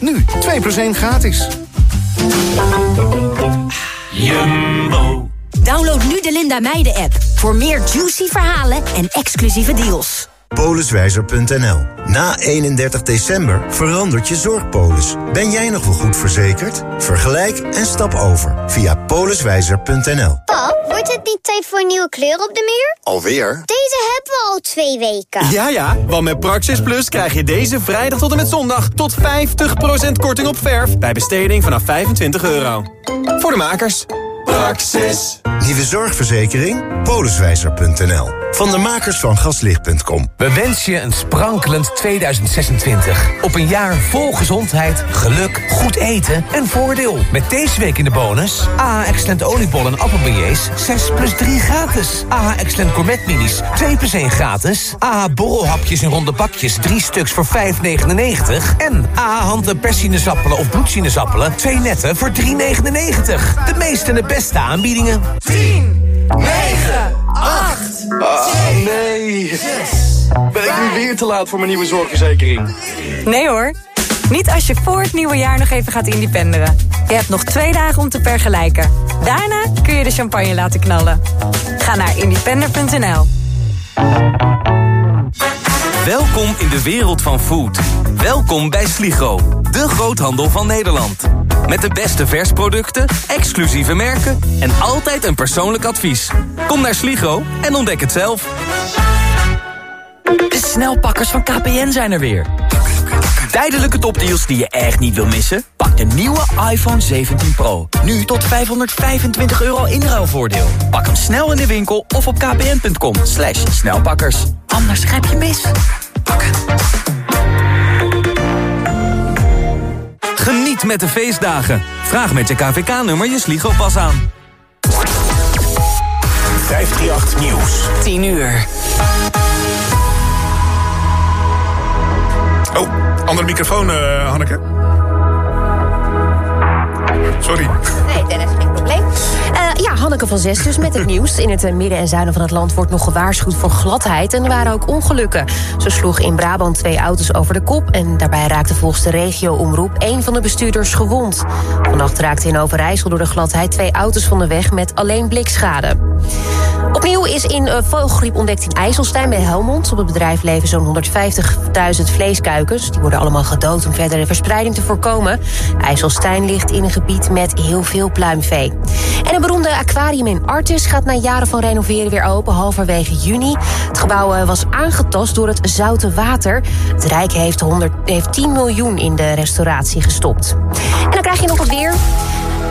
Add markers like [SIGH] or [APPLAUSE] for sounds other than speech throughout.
Nu 2 plus 1 gratis. Jumbo. Download nu de Linda Meijden app voor meer juicy verhalen en exclusieve deals. Poliswijzer.nl. Na 31 december verandert je zorgpolis. Ben jij nog wel goed verzekerd? Vergelijk en stap over via poliswijzer.nl. Pap, wordt het niet tijd voor een nieuwe kleur op de muur? Alweer? Deze hebben we al twee weken. Ja, ja, want met Praxis Plus krijg je deze vrijdag tot en met zondag... tot 50% korting op verf bij besteding vanaf 25 euro. Voor de makers. Praxis. Nieuwe zorgverzekering? Poliswijzer.nl. Van de makers van gaslicht.com. We wensen je een sprankelend 2026. Op een jaar vol gezondheid, geluk, goed eten en voordeel. Met deze week in de bonus... AH Excellent oliebollen en appelbeignets 6 plus 3 gratis. AH Excellent gourmet minis 2 plus 1 gratis. AH borrelhapjes in ronde bakjes 3 stuks voor 5,99. En AH hand- en perssinezappelen of bloedsinezappelen 2 netten voor 3,99. De meeste en de beste aanbiedingen. 10, 9, 8, Ah, nee. Ben ik nu weer te laat voor mijn nieuwe zorgverzekering? Nee hoor. Niet als je voor het nieuwe jaar nog even gaat independeren. Je hebt nog twee dagen om te vergelijken. Daarna kun je de champagne laten knallen. Ga naar independer.nl. Welkom in de wereld van food. Welkom bij Sligo, de groothandel van Nederland. Met de beste versproducten, exclusieve merken en altijd een persoonlijk advies. Kom naar Sligo en ontdek het zelf. De snelpakkers van KPN zijn er weer. Tijdelijke topdeals die je echt niet wil missen? Pak de nieuwe iPhone 17 Pro. Nu tot 525 euro inruilvoordeel. Pak hem snel in de winkel of op kpn.com. Slash snelpakkers. Anders grijp je mis. Geniet met de feestdagen. Vraag met je KVK-nummer je Sligo-pas aan. 538 Nieuws. 10 uur. Oh, andere microfoon, uh, Hanneke. Sorry. Ja, Hanneke van Zes dus met het [LAUGHS] nieuws. In het midden en zuiden van het land wordt nog gewaarschuwd voor gladheid. En er waren ook ongelukken. Zo sloeg in Brabant twee auto's over de kop. En daarbij raakte volgens de regio-omroep één van de bestuurders gewond. Vannacht raakte in Overijssel door de gladheid twee auto's van de weg met alleen blikschade. Opnieuw is in uh, vogelgriep ontdekt in IJsselstein bij Helmond. Op het bedrijf leven zo'n 150.000 vleeskuikens. Die worden allemaal gedood om verdere verspreiding te voorkomen. IJsselstein ligt in een gebied met heel veel pluimvee. En een beroemde aquarium in Artis gaat na jaren van renoveren weer open, halverwege juni. Het gebouw was aangetast door het zoute water. Het Rijk heeft, 100, heeft 10 miljoen in de restauratie gestopt. En dan krijg je nog het weer.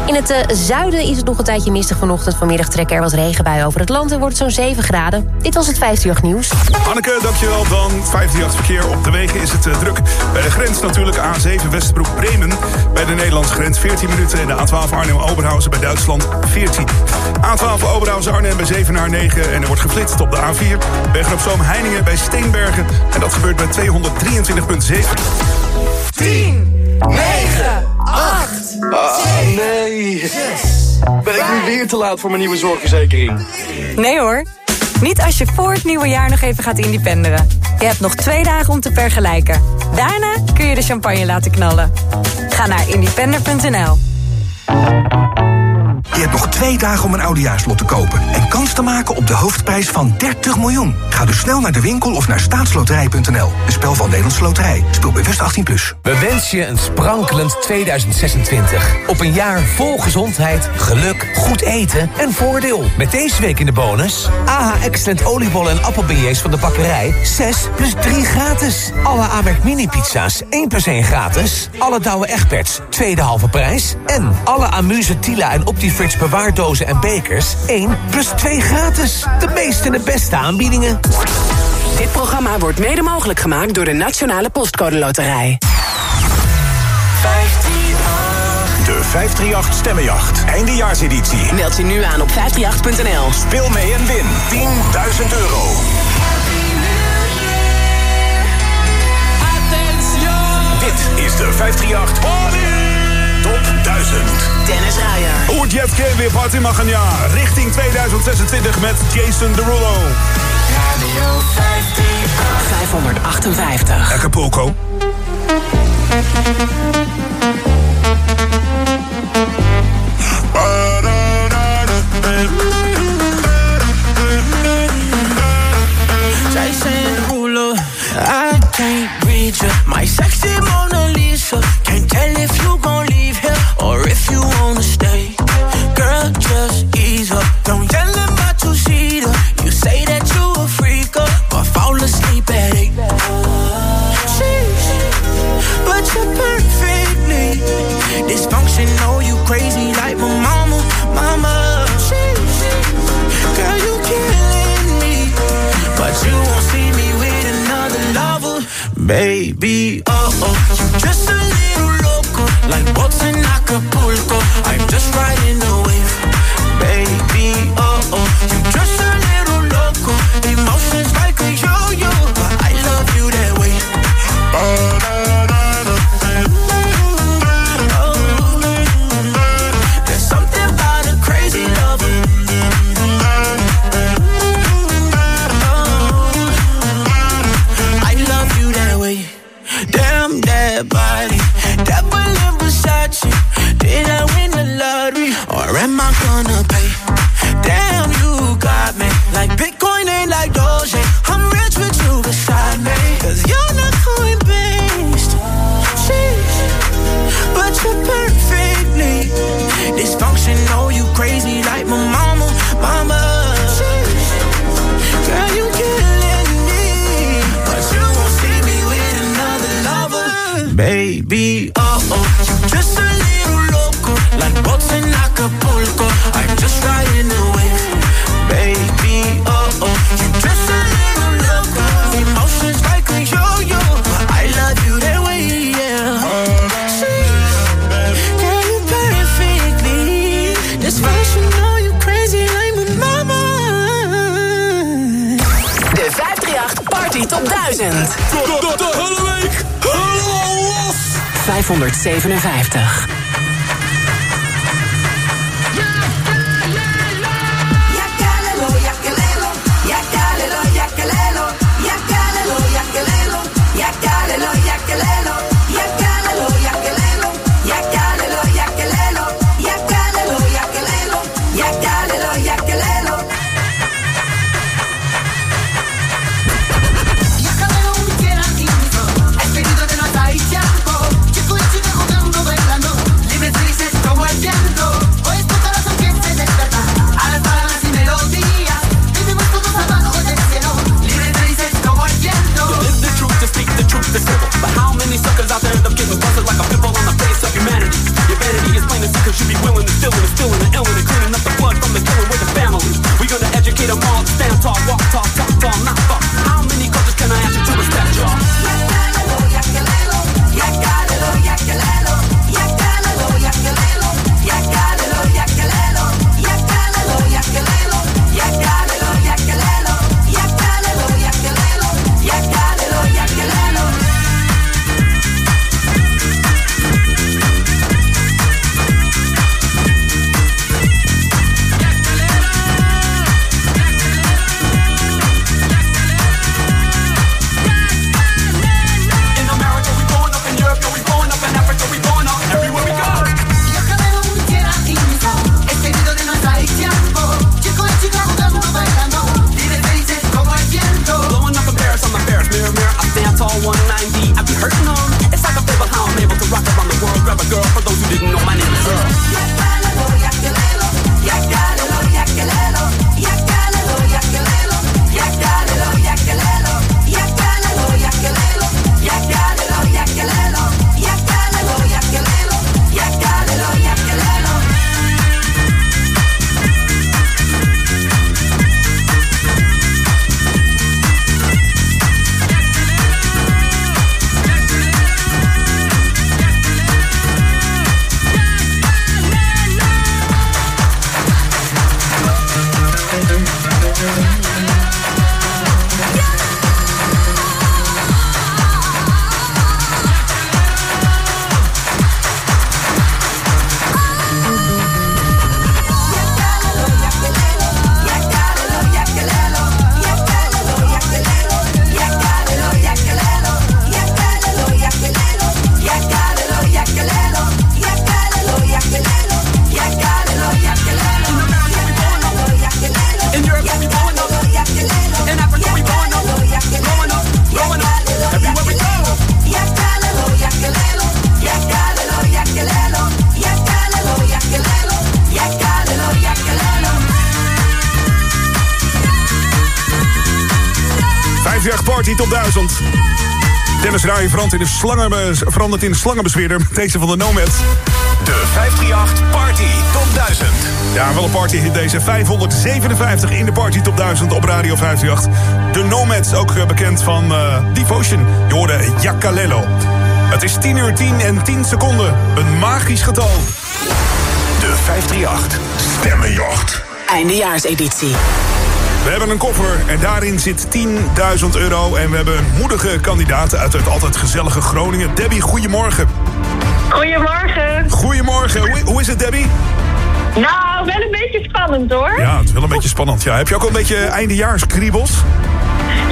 In het uh, zuiden is het nog een tijdje mistig vanochtend. Vanmiddag trekken er wat regenbuien over het land en wordt het zo'n 7 graden. Dit was het 58 nieuws. Hanneke, dankjewel dan. 58 verkeer op de wegen is het uh, druk. Bij de grens natuurlijk A7 Westerbroek-Bremen. Bij de Nederlandse grens 14 minuten. En de A12 Arnhem-Oberhausen bij Duitsland 14. A12 Oberhausen-Arnhem bij 7 naar 9. En er wordt geflitst op de A4. Bergen op Zoom Heiningen bij Steenbergen. En dat gebeurt bij 223,7. 10, 9, 8, ah, nee. Ben ik nu weer te laat voor mijn nieuwe zorgverzekering? Nee hoor. Niet als je voor het nieuwe jaar nog even gaat independeren. Je hebt nog twee dagen om te vergelijken. Daarna kun je de champagne laten knallen. Ga naar independer.nl. Je hebt nog twee dagen om een oudejaarslot te kopen... en kans te maken op de hoofdprijs van 30 miljoen. Ga dus snel naar de winkel of naar staatsloterij.nl. Een spel van Nederlandse Loterij. Speel bewust 18+. Plus. We wensen je een sprankelend 2026. Op een jaar vol gezondheid, geluk, goed eten en voordeel. Met deze week in de bonus... AH Excellent oliebollen en appelbeignets van de bakkerij... 6 plus 3 gratis. Alle Amerk mini-pizza's 1 plus 1 gratis. Alle Douwe Egberts, tweede halve prijs. En alle Amuse, Tila en Optifree bewaardozen en bekers 1 plus 2 gratis. De meeste en de beste aanbiedingen. Dit programma wordt mede mogelijk gemaakt door de Nationale Postcode Loterij. 538. De 538 Stemmenjacht. Eindejaarseditie. Meld je nu aan op 538.nl. Speel mee en win 10.000 euro. Dit is de 538 Top 1000. Dennis Ruijer. Hoe Jeff K weer party mag gaan ja. Richting 2026 met Jason Derulo. Radio 558. Acapulco. My sexy Mona Lisa Can't tell if you gon' baby. Oh, oh, just a little loco, like boats in Acapulco. I'm just riding the wave, baby. Oh, 557. Verandert in de, slangen, verandert in. [LAUGHS] Deze van de Nomad. De 538 Party Top 1000. Ja, wel een party hit deze. 557 in de Party Top 1000 op Radio 538. De Nomads, ook eh, bekend van uh, Devotion. Je hoorde Jacalello. Het is 10 uur 10 en 10 seconden. Een magisch getal. De 538 Stemmenjacht. Eindejaarseditie. We hebben een koffer en daarin zit 10.000 euro. En we hebben een moedige kandidaat uit het altijd gezellige Groningen. Debbie, goedemorgen. Goedemorgen. Goedemorgen. Hoe, hoe is het, Debbie? Nou, wel een beetje spannend hoor. Ja, het is wel een beetje spannend. Ja. Heb je ook al een beetje eindejaarskriebels?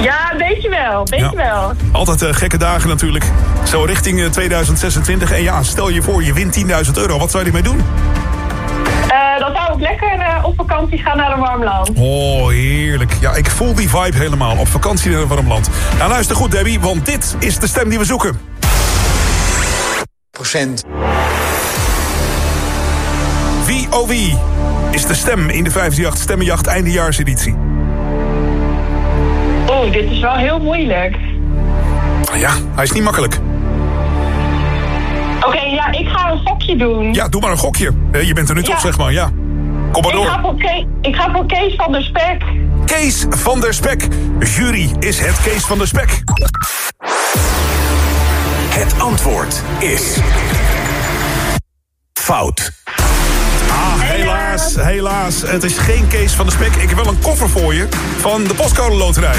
Ja, een beetje wel, beetje ja. wel. Altijd uh, gekke dagen natuurlijk. Zo richting uh, 2026. En ja, stel je voor, je wint 10.000 euro. Wat zou je ermee doen? Lekker uh, op vakantie gaan naar een warm land. Oh, heerlijk. Ja, ik voel die vibe helemaal. Op vakantie naar een warm land. Nou, luister goed, Debbie, want dit is de stem die we zoeken. Procent. Wie, oh wie, is de stem in de 538 Stemmenjacht eindejaarseditie? Oh, dit is wel heel moeilijk. Ja, hij is niet makkelijk. Oké, okay, ja, ik ga een gokje doen. Ja, doe maar een gokje. Je bent er nu ja. toch, zeg maar, ja. Kom maar ik. Ga voor Kees, ik ga voor Kees van der Spek. Kees van der Spek. Jury is het Kees van der Spek. Het antwoord is... Fout. Ah, helaas, helaas. Het is geen Kees van der Spek. Ik heb wel een koffer voor je van de Postcode Loterij.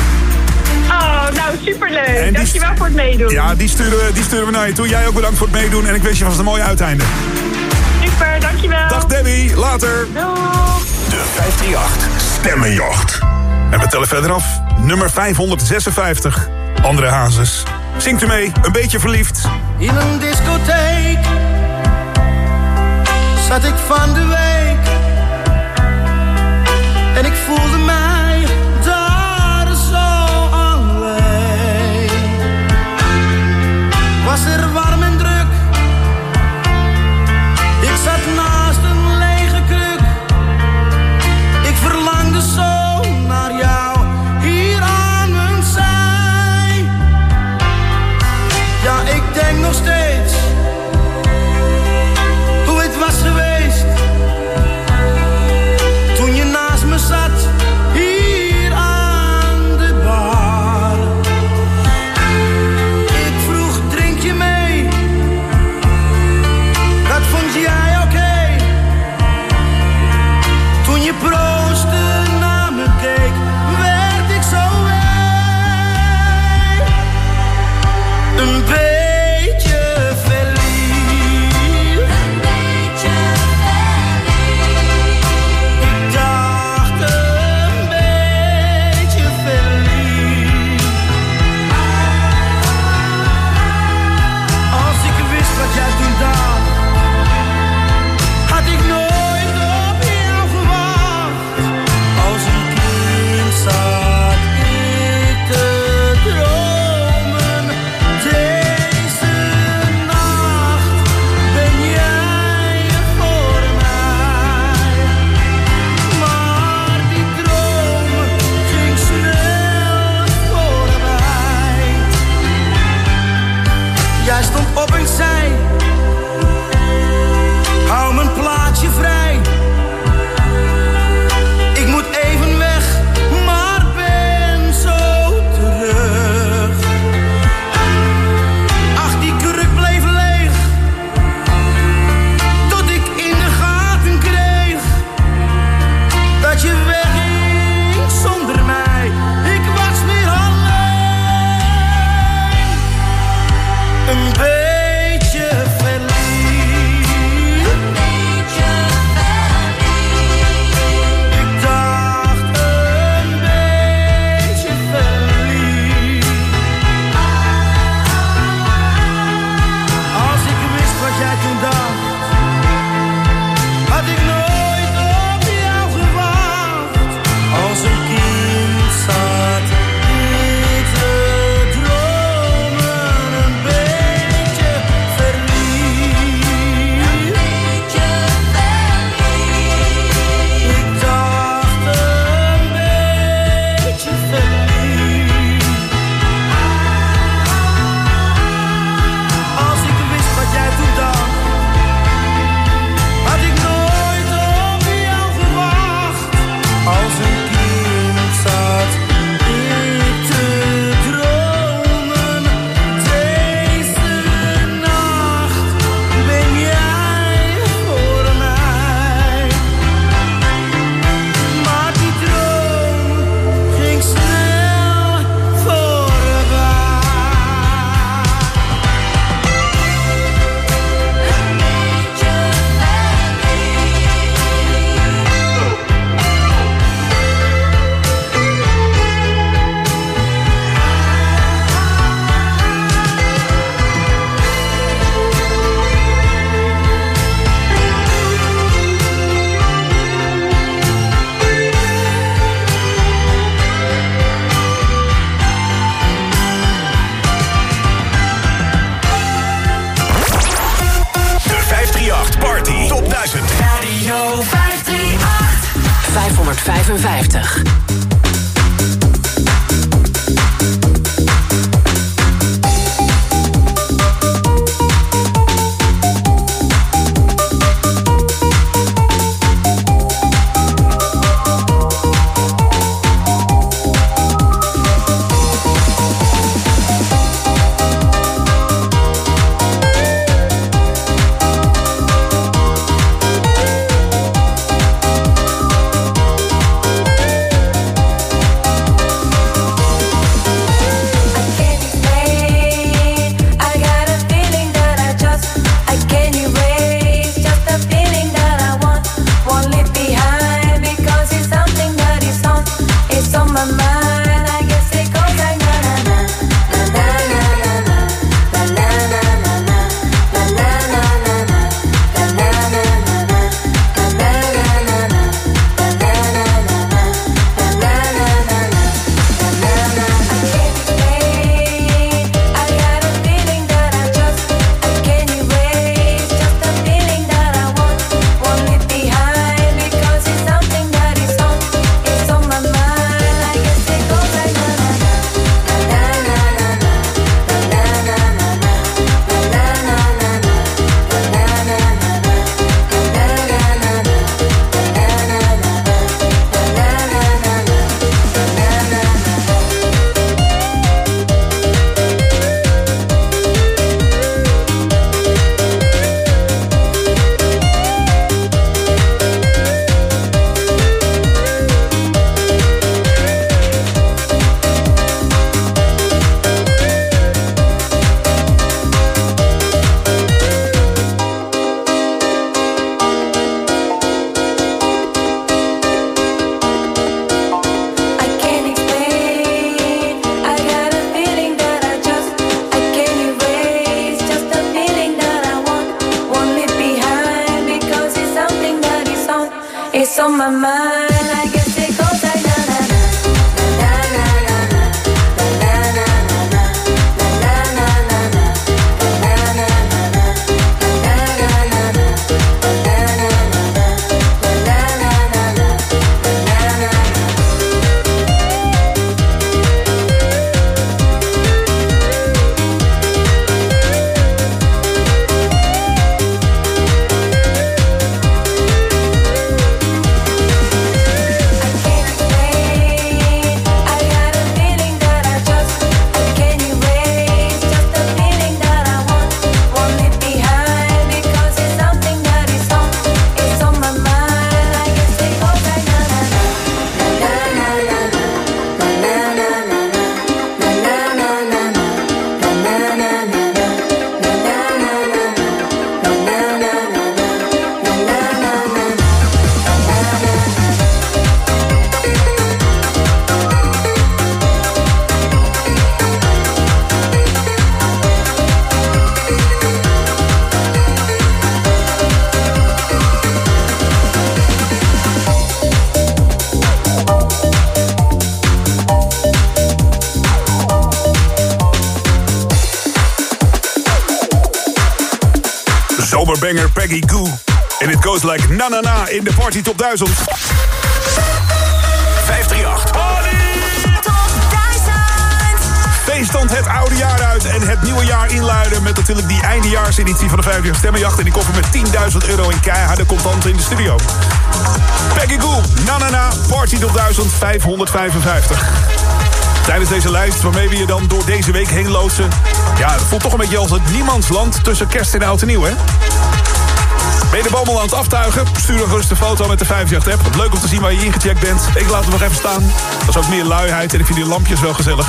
Oh, nou superleuk. Dankjewel voor het meedoen. Ja, die sturen, we, die sturen we naar je toe. Jij ook bedankt voor het meedoen en ik wens je vast een mooi uiteinde. Super, dankjewel. Dag Debbie, later. Doeg. De 538 Stemmenjacht. En we tellen verder af. Nummer 556. André Hazes. Zingt u mee, een beetje verliefd. In een discotheek zat ik van de week. En ik voelde on my mind. Party Top 1000. 538. Feeststand het oude jaar uit en het nieuwe jaar inluiden... met natuurlijk die eindejaarseditie van de 50 stemmenjacht... en die koffer met 10.000 euro in keiharde contanten in de studio. Peggy Goo, na na na, Party Top 1000, 555. Tijdens deze lijst waarmee we je dan door deze week heen loodsen... ja, het voelt toch een beetje als het niemandsland tussen kerst en oud en nieuw, hè? Ben je de boom al aan het aftuigen? Stuur dan gerust een foto met de 538-app. Leuk om te zien waar je ingecheckt bent. Ik laat hem nog even staan. Dat is ook meer luiheid en ik vind die lampjes wel gezellig.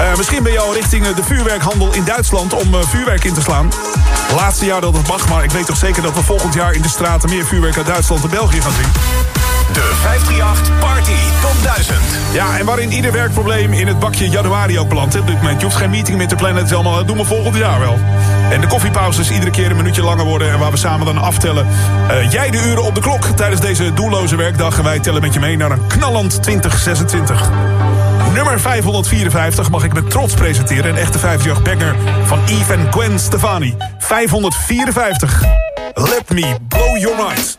Eh, misschien ben je al richting eh, de vuurwerkhandel in Duitsland om eh, vuurwerk in te slaan. Laatste jaar dat het mag, maar ik weet toch zeker dat we volgend jaar in de straten meer vuurwerk uit Duitsland en België gaan zien. De 538 Party Top 1000. Ja, en waarin ieder werkprobleem in het bakje januari ook belandt. hè. Op dit moment, je hoeft geen meeting meer te plannen. Het is allemaal, dat doen we volgend jaar wel. En de koffiepauzes iedere keer een minuutje langer worden. En waar we samen dan aftellen. eh, jij de uren op de klok tijdens deze doelloze werkdag. En wij tellen met je mee naar een knallend 2026. Nummer 554 mag ik met trots presenteren. Een echte 50 banger van Eve en Gwen Stefani. 554. Let me blow your mind.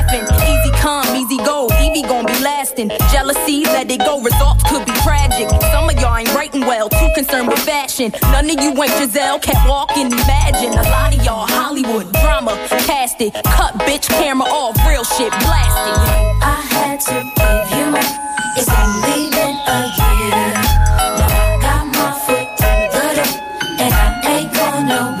Easy come, easy go, Evie gon' be lasting. Jealousy, let it go, results could be tragic. Some of y'all ain't writing well, too concerned with fashion. None of you ain't Giselle, can't walk and imagine. A lot of y'all Hollywood drama, cast it. Cut bitch camera off, real shit blasted. I had to give you It's only been a year. Now I got my foot through the door, and I ain't going nowhere.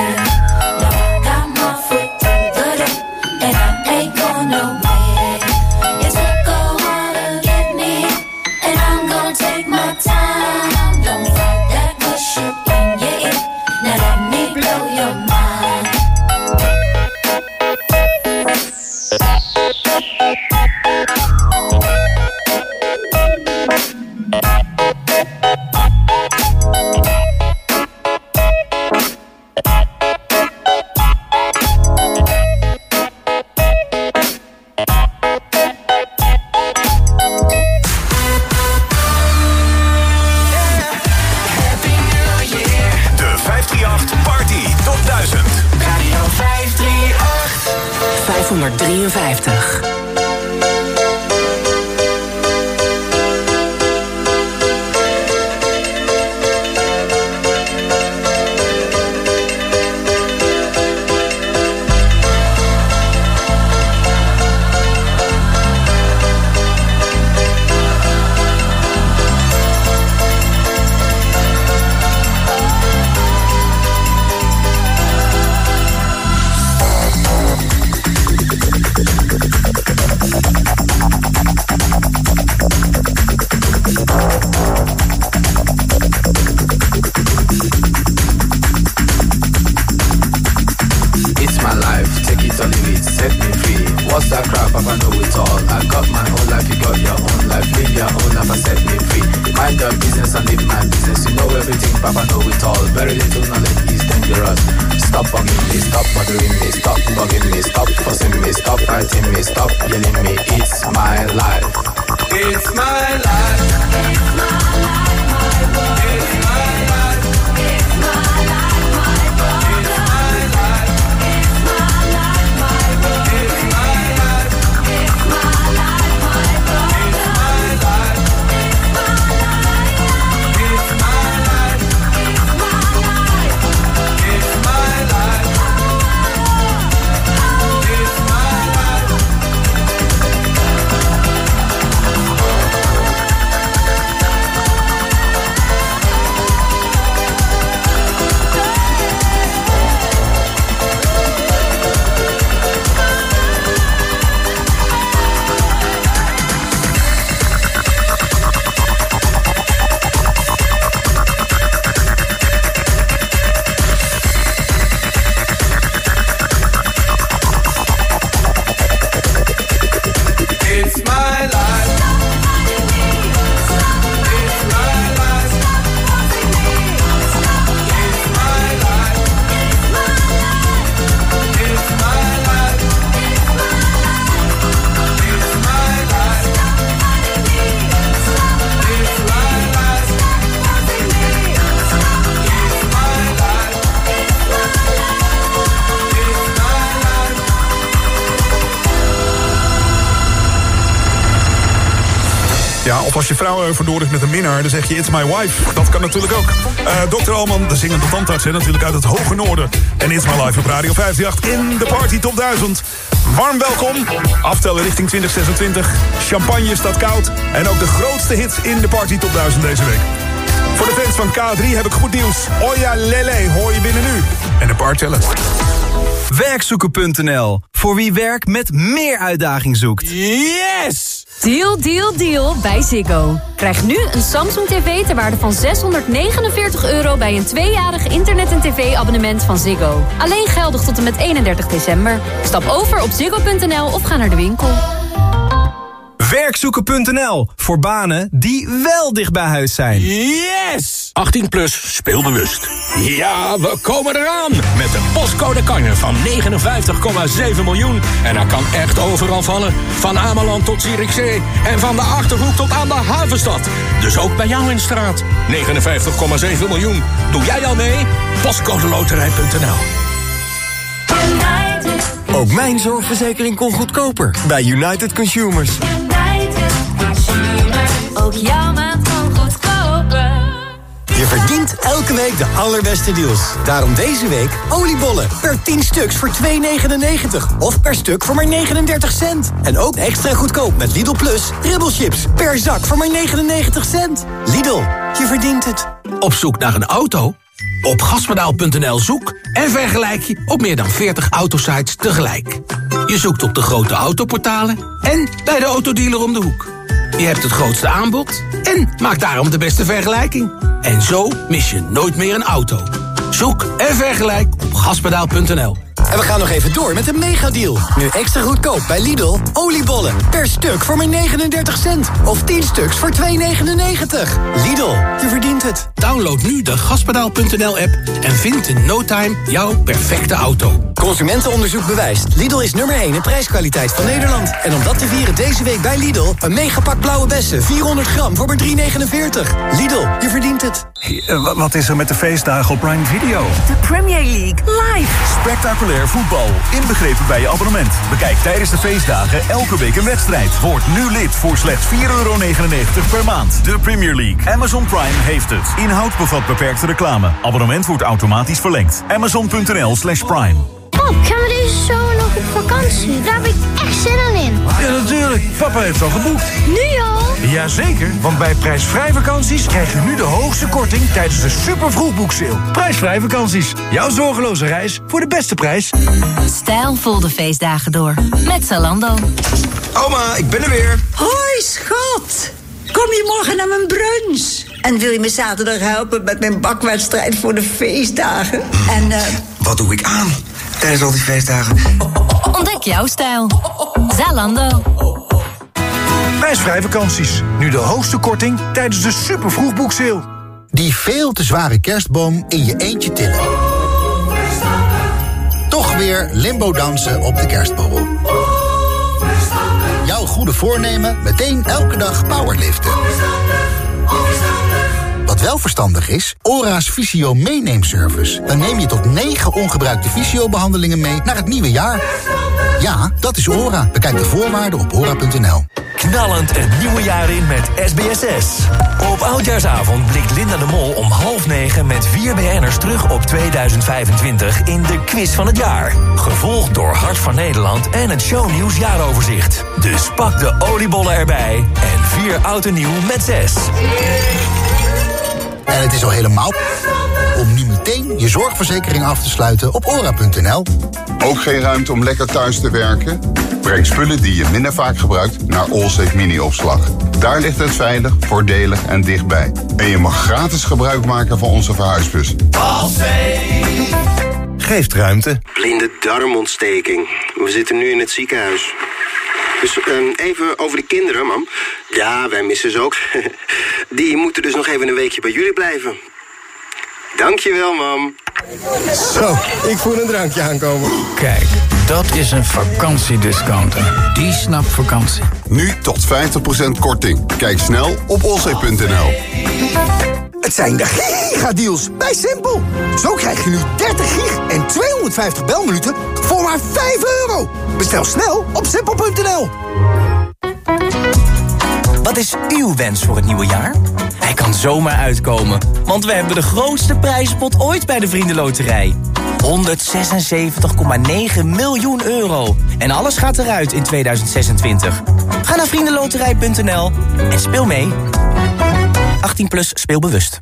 Stop bugging me, stop bothering me, stop bugging me, stop fussing me, stop fighting me, stop yelling me. It's my life. It's my life. Verdoort met een minnaar, dan zeg je it's my wife. Dat kan natuurlijk ook. Uh, Dr. Alman, de zingende tandarts, hè, natuurlijk uit het hoge noorden. En It's My Life op Radio 58 in de Party Top 1000. Warm welkom. Aftellen richting 2026. Champagne staat koud. En ook de grootste hits in de Party Top 1000 deze week. Voor de fans van K3 heb ik goed nieuws. Oya Lele hoor je binnen nu. En een paar tellen. Werkzoeken.nl. Voor wie werk met meer uitdaging zoekt. Yes! Deal, deal, deal bij Ziggo. Krijg nu een Samsung TV ter waarde van 649 euro... bij een tweejarig internet- en tv-abonnement van Ziggo. Alleen geldig tot en met 31 december. Stap over op ziggo.nl of ga naar de winkel. Werkzoeken.nl. Voor banen die wel dicht bij huis zijn. Yes! 18 plus, speelbewust. Ja, we komen eraan. Met de postcode kanjer van 59,7 miljoen. En dat kan echt overal vallen. Van Ameland tot Zierikzee. En van de Achterhoek tot aan de Havenstad. Dus ook bij jou in de straat. 59,7 miljoen. Doe jij al mee? Postcodeloterij.nl Ook mijn zorgverzekering kon goedkoper. Bij United Consumers. Ook jouw maand kan goedkoper. Je verdient elke week de allerbeste deals. Daarom deze week oliebollen per 10 stuks voor 2,99. Of per stuk voor maar 39 cent. En ook extra goedkoop met Lidl Plus chips per zak voor maar 99 cent. Lidl, je verdient het. Op zoek naar een auto? Op gaspedaal.nl zoek en vergelijk je op meer dan 40 autosites tegelijk. Je zoekt op de grote autoportalen en bij de autodealer om de hoek. Je hebt het grootste aanbod en maak daarom de beste vergelijking. En zo mis je nooit meer een auto. Zoek en vergelijk op gaspedaal.nl. En we gaan nog even door met een megadeal. Nu extra goedkoop bij Lidl. Oliebollen per stuk voor maar 39 cent. Of 10 stuks voor 2,99. Lidl, je verdient het. Download nu de gaspedaal.nl-app en vind in no time jouw perfecte auto. Consumentenonderzoek bewijst. Lidl is nummer 1 in prijskwaliteit van Nederland. En om dat te vieren deze week bij Lidl... een megapak blauwe bessen, 400 gram voor maar 3,49. Lidl, je verdient het. Hey, wat is er met de feestdagen op Prime Video? De Premier League live. Spectaculair voetbal, inbegrepen bij je abonnement. Bekijk tijdens de feestdagen elke week een wedstrijd. Word nu lid voor slechts 4,99 euro per maand. De Premier League. Amazon Prime heeft het. Inhoud bevat beperkte reclame. Abonnement wordt automatisch verlengd. Amazon.nl slash prime. Pap, gaan we deze zomer nog op vakantie? Daar heb ik echt zin in. Ja, natuurlijk. Papa heeft al geboekt. Nu al? Jazeker, want bij prijsvrij vakanties krijg je nu de hoogste korting tijdens de super vroegboekseil. Prijsvrij vakanties. Jouw zorgeloze reis voor de beste prijs. Stijlvol de feestdagen door. Met Zalando. Oma, ik ben er weer. Hoi, schat. Kom je morgen naar mijn brunch? En wil je me zaterdag helpen met mijn bakwedstrijd voor de feestdagen? En, eh... Wat doe ik aan tijdens al die feestdagen? Ontdek jouw stijl. Zalando. Prijsvrij vakanties. Nu de hoogste korting tijdens de super vroegboekseil. Die veel te zware kerstboom in je eentje tillen. Toch weer limbo dansen op de kerstborrel. Jouw goede voornemen meteen elke dag powerliften. Wat wel verstandig is, ORA's Visio meeneemservice. Dan neem je tot 9 ongebruikte visio-behandelingen mee naar het nieuwe jaar. Ja, dat is ORA. Bekijk de voorwaarden op ora.nl. Knallend het nieuwe jaar in met SBSS. Op Oudjaarsavond blikt Linda de Mol om half negen met vier BN'ers terug op 2025 in de quiz van het jaar. Gevolgd door Hart van Nederland en het shownieuws jaaroverzicht. Dus pak de oliebollen erbij en vier oud en nieuw met zes. En het is al helemaal om nu meteen je zorgverzekering af te sluiten op ora.nl. Ook geen ruimte om lekker thuis te werken? Breng spullen die je minder vaak gebruikt naar Allsafe Mini-opslag. Daar ligt het veilig, voordelig en dichtbij. En je mag gratis gebruik maken van onze verhuisbus. Allsafe. Geeft ruimte. Blinde darmontsteking. We zitten nu in het ziekenhuis. Dus um, even over de kinderen, mam. Ja, wij missen ze ook. [LAUGHS] Die moeten dus nog even een weekje bij jullie blijven. Dankjewel, mam. Zo, ik voel een drankje aankomen. Kijk, dat is een vakantiediscounter. Die snapt vakantie. Nu tot 50% korting. Kijk snel op olzee.nl. Het zijn de gigadeals bij Simpel. Zo krijg je nu 30 gig en 250 belminuten voor maar 5 euro. Bestel snel op simpel.nl. Wat is uw wens voor het nieuwe jaar? Hij kan zomaar uitkomen, want we hebben de grootste prijzenpot ooit bij de Vriendenloterij. 176,9 miljoen euro. En alles gaat eruit in 2026. Ga naar vriendenloterij.nl en speel mee. 18 plus speel bewust.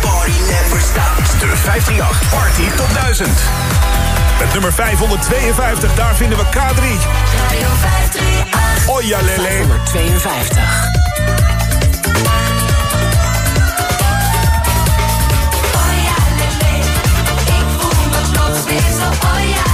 party never stops. De 538 Party tot 1000. Met nummer 552, daar vinden we K3. Radio 538. Oja lele. 552. 52. ja, lele, ik voel me weer zo, oh ja.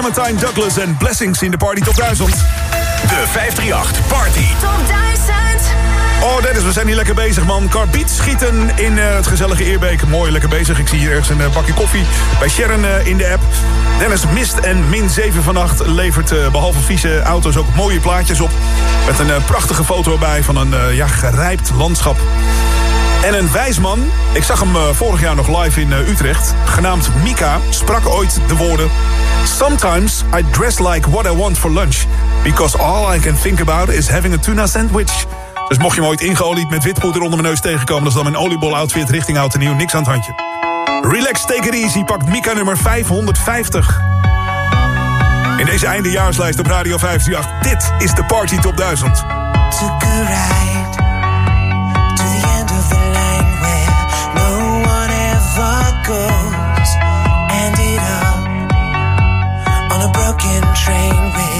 Clementine Douglas en Blessings in de Party Top 1000. De 538 Party. Top 1000. Oh Dennis, we zijn hier lekker bezig man. Karbiet schieten in eh, het gezellige Eerbeek. Mooi, lekker bezig. Ik zie hier ergens een eh, bakje koffie bij Sharon eh, in de app. Dennis, mist en min 7 vannacht levert eh, behalve vieze auto's ook mooie plaatjes op. Met een prachtige foto erbij van een ja, gerijpt landschap. En een wijsman, ik zag hem eh, vorig jaar nog live in eh, Utrecht... genaamd Mika, sprak ooit de woorden... Sometimes I dress like what I want for lunch... because all I can think about is having a tuna sandwich. Dus mocht je me ooit ingeolied met witpoeder onder mijn neus tegenkomen... dan is dan mijn oliebol-outfit richting oud en nieuw niks aan het handje. Relax, take it easy, pakt Mika nummer 550. In deze eindejaarslijst op Radio 538. Dit is de Party Top 1000. Took a ride lover goes, and it all on a broken train with.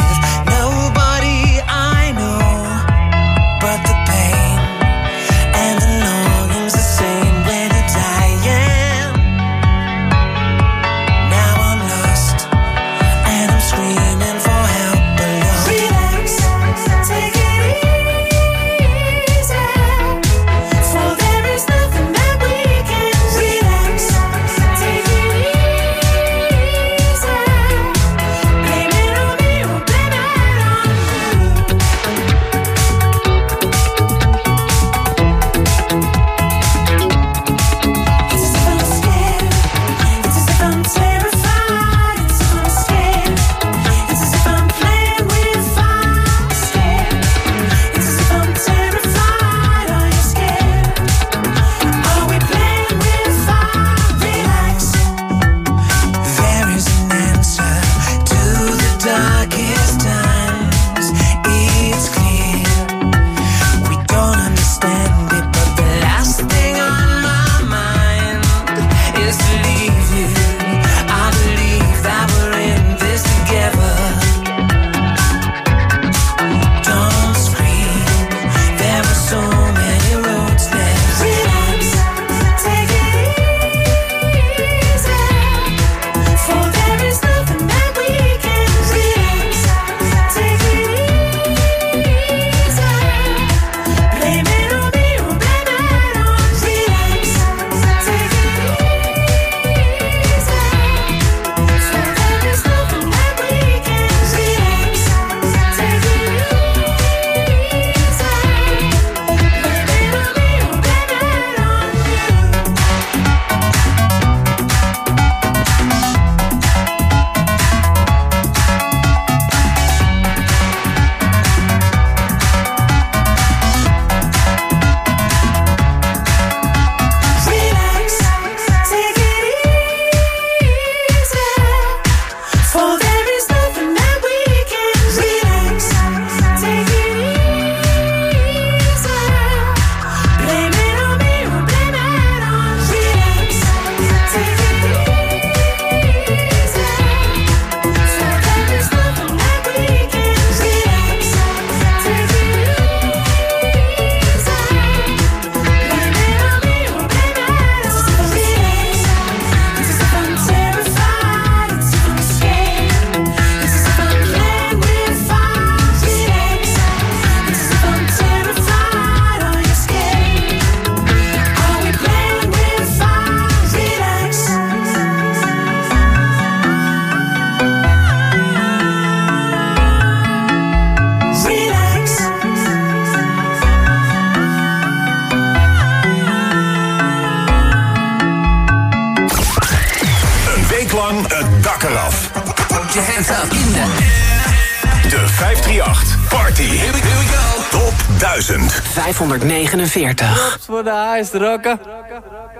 Huis rokken.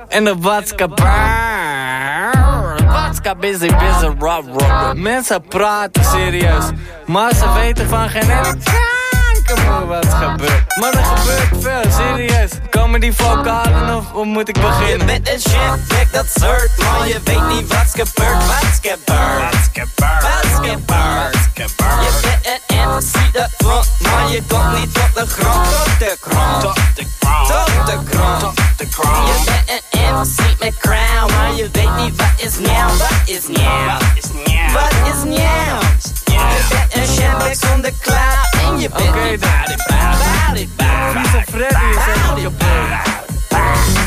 En de watska Watska busy busy rock rock. Mensen praten serieus, maar ze weten van geen ene kanker wat gebeurt. Maar er gebeurt veel, serieus. Komen die vocalen of, of moet ik beginnen? Je bent een shit, kijk dat soort Maar je weet niet wat's gebeurd, wat's gebeurd Wat's gebeurd, wat's gebeurd Je bent een See ziet front, maar je komt niet tot de grond. Tot de grond, tot de grond, tot de grond. Je bent een MC met crown, maar je weet niet wat is nieuw. Wat is now Wat is nieuw? Je bent een shambles the cloud en je bent okay, niet body bad. Body Freddy is op je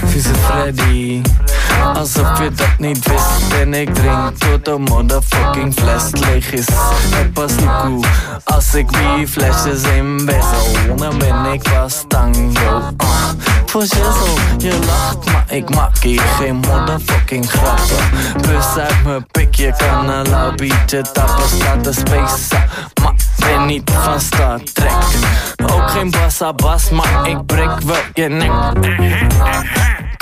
Vieze Freddy. Alsof je dat niet wist En ik drink tot de motherfucking fles leeg is. Het pas niet cool Als ik die flesjes in bezel Dan ben ik pas tango uh. Voor shizzle, je lacht maar ik maak hier geen motherfucking grappen. Bus uit mijn pik, je kan een lauw tappen Staat de space maar ben niet van Star Trek. Ook geen bassa bas, maar ik breek wel je nek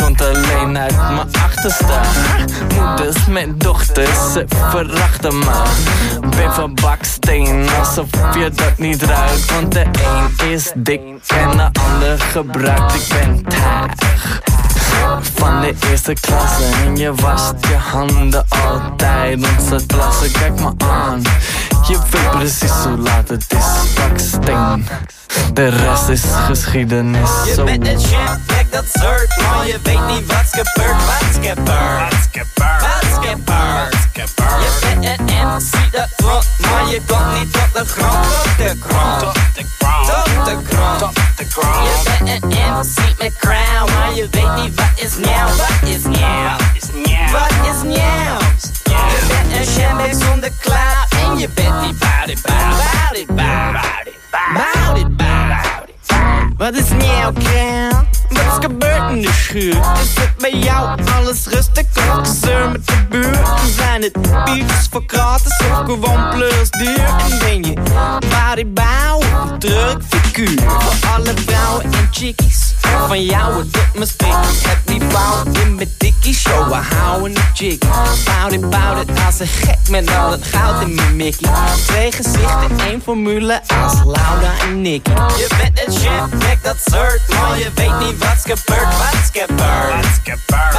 Komt alleen uit mijn achterste. Moeders met dochters, ze verachten me. Ben van baksteen, alsof je dat niet ruikt. Want de een is dik en de ander gebruikt. Ik ben taag van de eerste klasse En je wast je handen altijd Onze klasse, kijk me aan Je weet precies hoe laat het is. Baksteen De rest is geschiedenis. Je bent een champ, kijk dat soort Maar je weet niet wat's gebeurd, wat's gebeurd Wat's gebeurd, wat's gebeurd Je bent een MC dat front Maar je komt niet op de grond, op de grond. Op de grond, op de grond, op de grond. Je bent een MC met crown Maar je weet niet wat is nieuw, wat is nieuw Wat is nieuw Je bent een champ zonder klauw En je bent niet body, body, body, body Wat is nieuw, Kel? Wat is gebeurd in de schuur? Is het bij jou alles rustig? Of gezeur met de buurt? Zijn het biertjes voor gratis of gewoon plus duur? En ben je body bouw druk figuur? Voor alle vrouwen en chickies Van jou het op mijn sticky Heb die bouw in mijn dikkie Show, we houden een jiggy Bout it, bout it, als een gek met al het goud in mijn mickey Twee gezichten, één formule als Laura en Nicky. Je bent een champ, kijk dat soort Maar je weet niet wat's gebeurd, wat's gebeurd. Wat's gebeurd,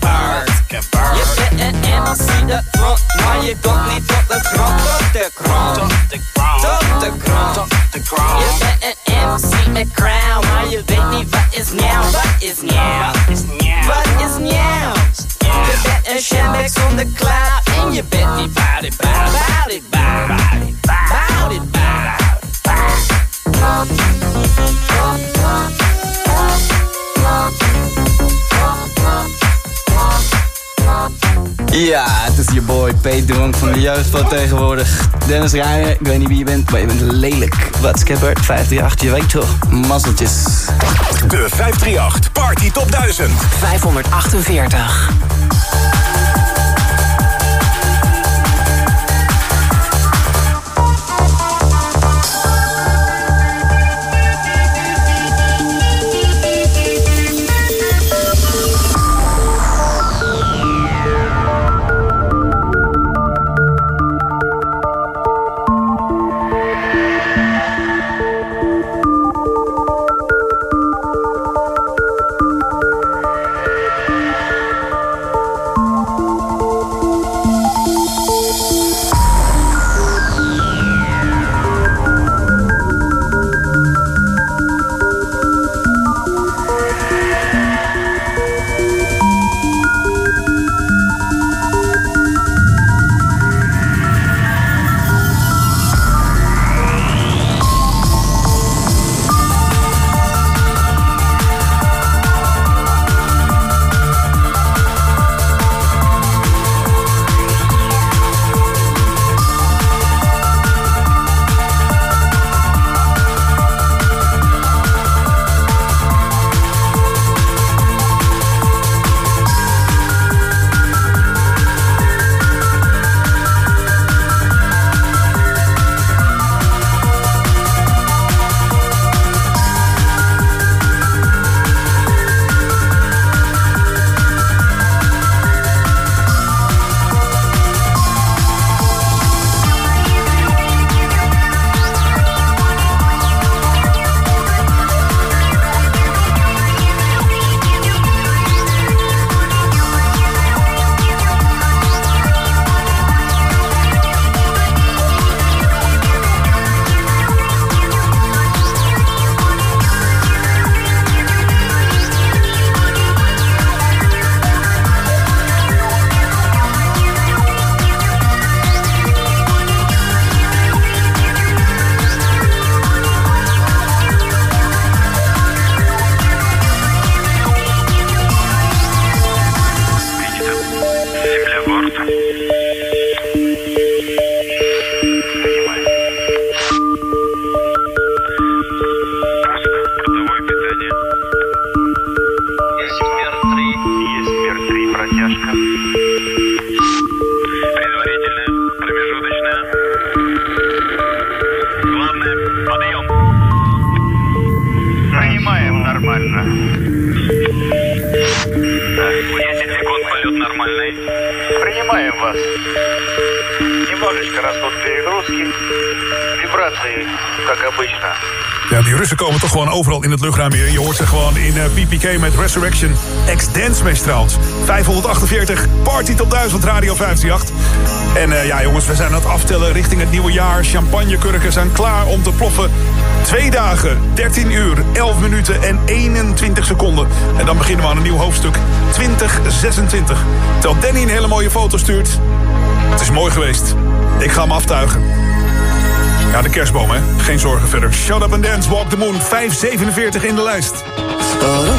wat's gebeurd? Je bent een MC dat front Maar je komt niet op de grond, op de grond. Op de grond, op de grond, op de grond. Je bent een MC Sing the crown you bid me, was now? Was now? Was now? You bet a shambles on the cloud And you bet me, bout it, bout it, bout it, Ja, het is je boy P. Dronk van de jeugd van tegenwoordig. Dennis Rijen, ik weet niet wie je bent, maar je bent lelijk. Wat Skipper, 538, je weet toch. Mazzeltjes. De 538 Party Top 1000. 548. принимаем вас. Немножечко растут перегрузки, вибрации, как обычно. Ja, die Russen komen toch gewoon overal in het luchtruim hier. Je hoort ze gewoon in eh, uh, PPK met Resurrection. Ex-Dance 548, Party tot 1000, Radio 58. En eh, ja jongens, we zijn aan het aftellen richting het nieuwe jaar. Champagnekurken zijn klaar om te ploffen. Twee dagen, 13 uur, 11 minuten en 21 seconden. En dan beginnen we aan een nieuw hoofdstuk. 2026. Terwijl Danny een hele mooie foto stuurt. Het is mooi geweest. Ik ga hem aftuigen. Ja, de kerstboom, hè? Geen zorgen verder. Shut up and dance, walk the moon. 5,47 in de lijst. Eh,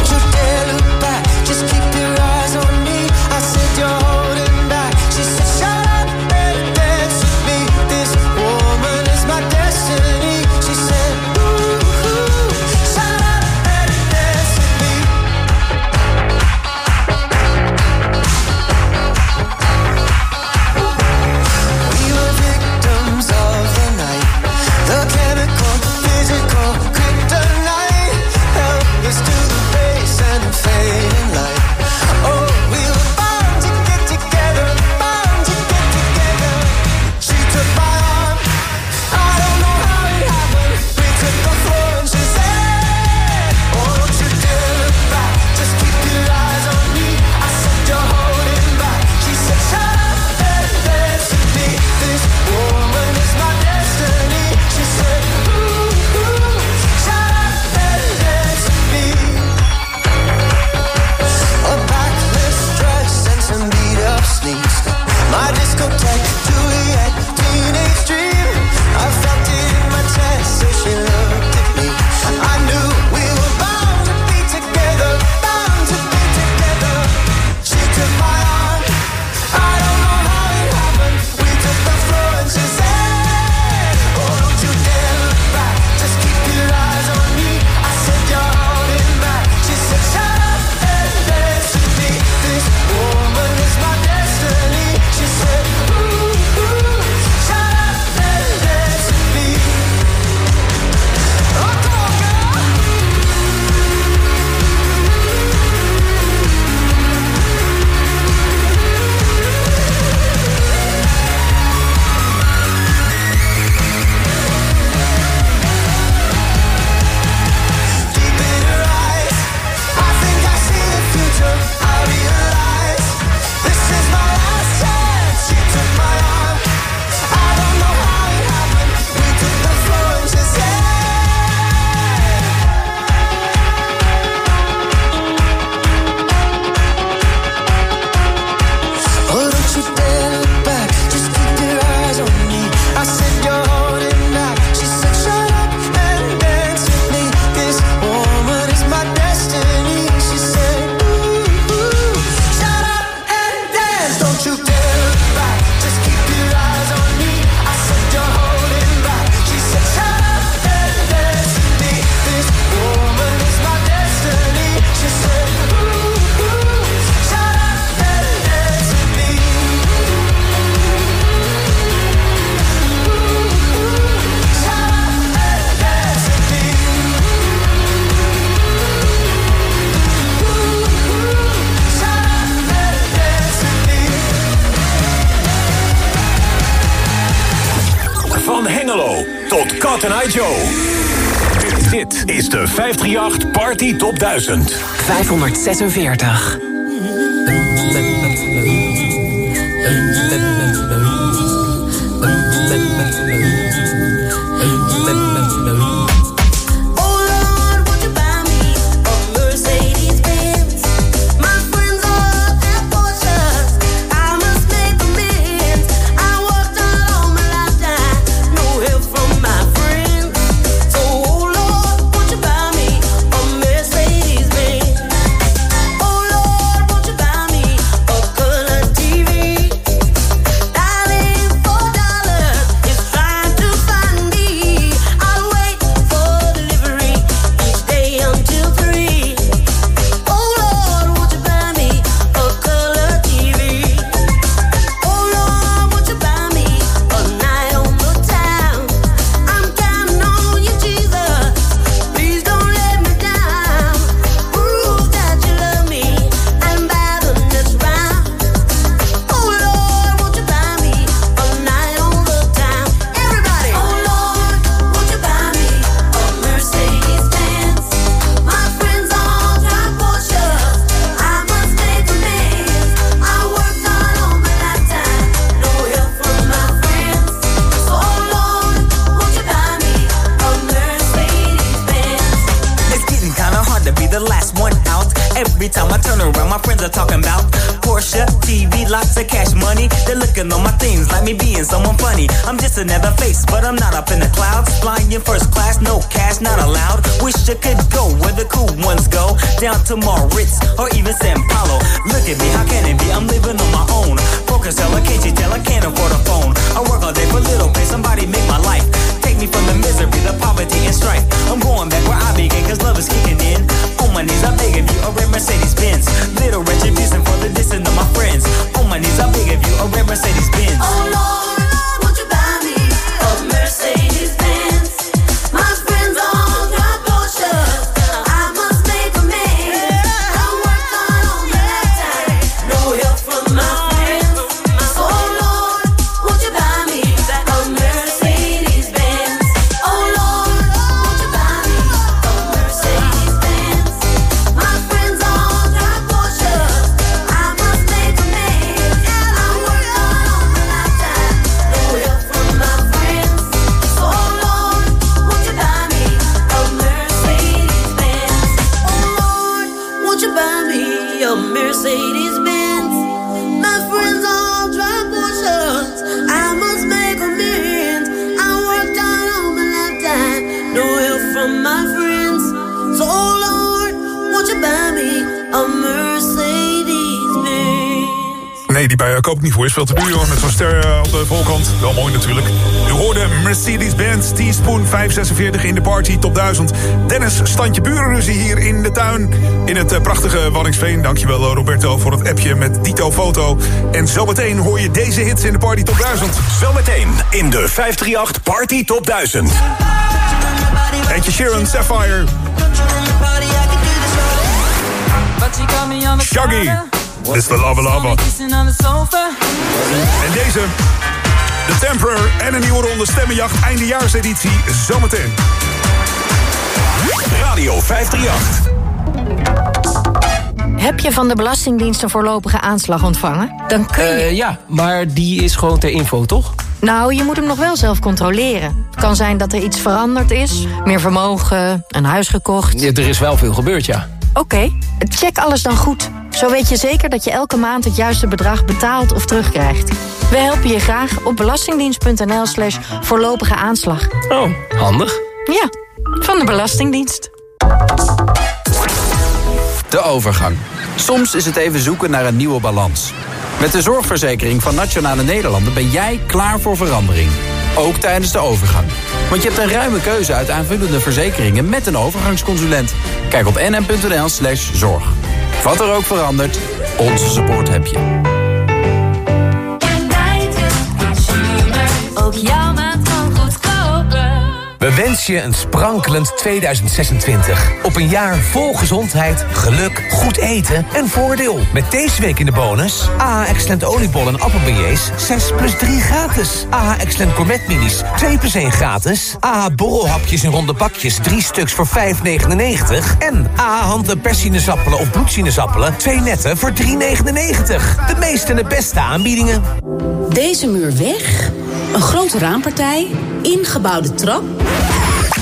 Hengelo. Tot Kat en I Joe. Dit is de 538 Party Top 1000. 546. Down to Moritz or even San Paulo. Look at me, how can it be? I'm living on my own. Focus, hella, can't you tell I can't afford a phone? I work all day for little pay, somebody make my life. Take me from the misery, the poverty and strife. I'm going back where I began, cause love is kicking in. On my knees, I beg of you, a red Mercedes Benz. Little retribution for the dissing of my friends. On my knees, I beg of you, a red Mercedes Benz. Oh Lord, won't you buy me a Mercedes Benz? Is veel te duur, joh. Met zo'n ster eh, op de voorkant. Wel mooi natuurlijk. U hoorde Mercedes-Benz Teaspoon 546 in de party top 1000. Dennis, standje burenruzie hier in de tuin. In het eh, prachtige Waddingsveen. Dankjewel eh, Roberto voor het appje met Dito foto. En zometeen hoor je deze hits in de party top 1000. Zometeen in de 538 Party Top 1000. Eentje Sharon Sapphire. Shaggy. Dit is de Lava Lava. En deze. De Temperor en een nieuwe ronde stemmenjacht. Eindejaarseditie. Zometeen. Radio 538. Heb je van de Belastingdienst een voorlopige aanslag ontvangen? Dan kun je... Eh, ja, maar die is gewoon ter info, toch? Nou, je moet hem nog wel zelf controleren. Het kan zijn dat er iets veranderd is. Meer vermogen, een huis gekocht. Ja, er is wel veel gebeurd, ja. Oké, check alles dan goed. Zo weet je zeker dat je elke maand het juiste bedrag betaalt of terugkrijgt. We helpen je graag op belastingdienst.nl slash voorlopige aanslag. Oh, handig. Ja, van de Belastingdienst. De overgang. Soms is het even zoeken naar een nieuwe balans. Met de zorgverzekering van Nationale Nederlanden ben jij klaar voor verandering. Ook tijdens de overgang. Want je hebt een ruime keuze uit aanvullende verzekeringen met een overgangsconsulent. Kijk op nm.nl slash zorg. Wat er ook verandert, onze support heb je. Ook jouw. We wensen je een sprankelend 2026. Op een jaar vol gezondheid, geluk, goed eten en voordeel. Met deze week in de bonus... AH Excellent oliebollen en appelbeignets 6 plus 3 gratis. AH Excellent gourmet minis 2 plus 1 gratis. AH borrelhapjes in ronde bakjes 3 stuks voor 5,99. En AH hand- en persinezappelen of bloedsinezappelen 2 netten voor 3,99. De meeste en de beste aanbiedingen. Deze muur weg, een grote raampartij, ingebouwde trap.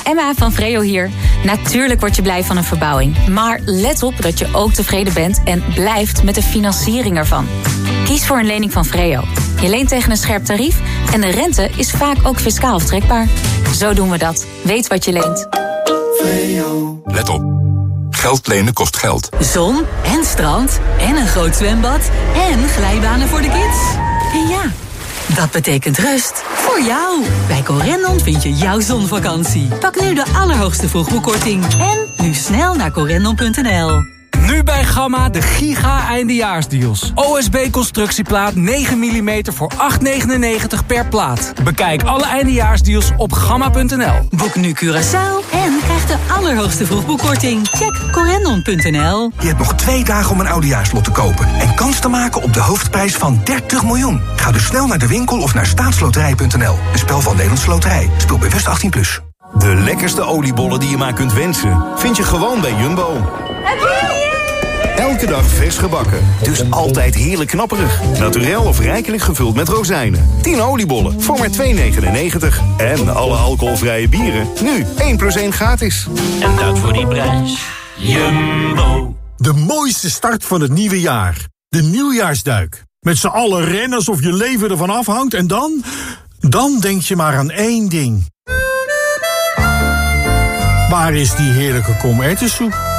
Emma van Vreo hier. Natuurlijk word je blij van een verbouwing. Maar let op dat je ook tevreden bent en blijft met de financiering ervan. Kies voor een lening van Vreo. Je leent tegen een scherp tarief en de rente is vaak ook fiscaal aftrekbaar. Zo doen we dat. Weet wat je leent. Let op. Geld lenen kost geld. Zon en strand en een groot zwembad en glijbanen voor de kids. En ja, dat betekent rust voor jou. Bij Corendon vind je jouw zonvakantie. Pak nu de allerhoogste vroegboekkorting. En nu snel naar corendon.nl. Nu bij Gamma de giga eindejaarsdeals. OSB constructieplaat 9 mm voor 8,99 per plaat. Bekijk alle eindejaarsdeals op gamma.nl. Boek nu Curaçao en krijg de allerhoogste vroegboekkorting. Check corendon.nl. Je hebt nog twee dagen om een oudejaarslot te kopen... en kans te maken op de hoofdprijs van 30 miljoen. Ga dus snel naar de winkel of naar staatsloterij.nl. Een spel van Nederlandse Loterij. Speel bewust 18+. Plus. De lekkerste oliebollen die je maar kunt wensen... vind je gewoon bij Jumbo. Elke dag vers gebakken, dus altijd heerlijk knapperig. Naturel of rijkelijk gevuld met rozijnen. 10 oliebollen voor maar 2,99. En alle alcoholvrije bieren, nu 1 plus 1 gratis. En dat voor die prijs. Jumbo. De mooiste start van het nieuwe jaar. De nieuwjaarsduik. Met z'n allen rennen alsof je leven ervan afhangt en dan... Dan denk je maar aan één ding. Waar is die heerlijke komertensoep?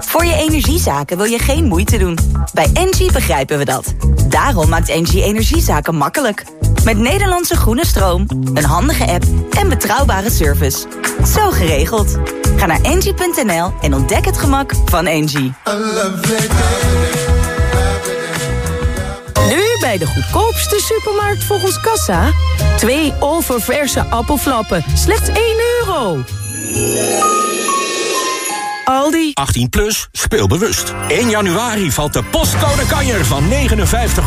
Voor je energiezaken wil je geen moeite doen. Bij Engie begrijpen we dat. Daarom maakt Engie energiezaken makkelijk. Met Nederlandse groene stroom, een handige app en betrouwbare service. Zo geregeld. Ga naar engie.nl en ontdek het gemak van Engie. Nu bij de goedkoopste supermarkt volgens Kassa. Twee oververse appelflappen, slechts 1 euro. Aldi. 18 plus, speel bewust. 1 januari valt de postcode kanjer van 59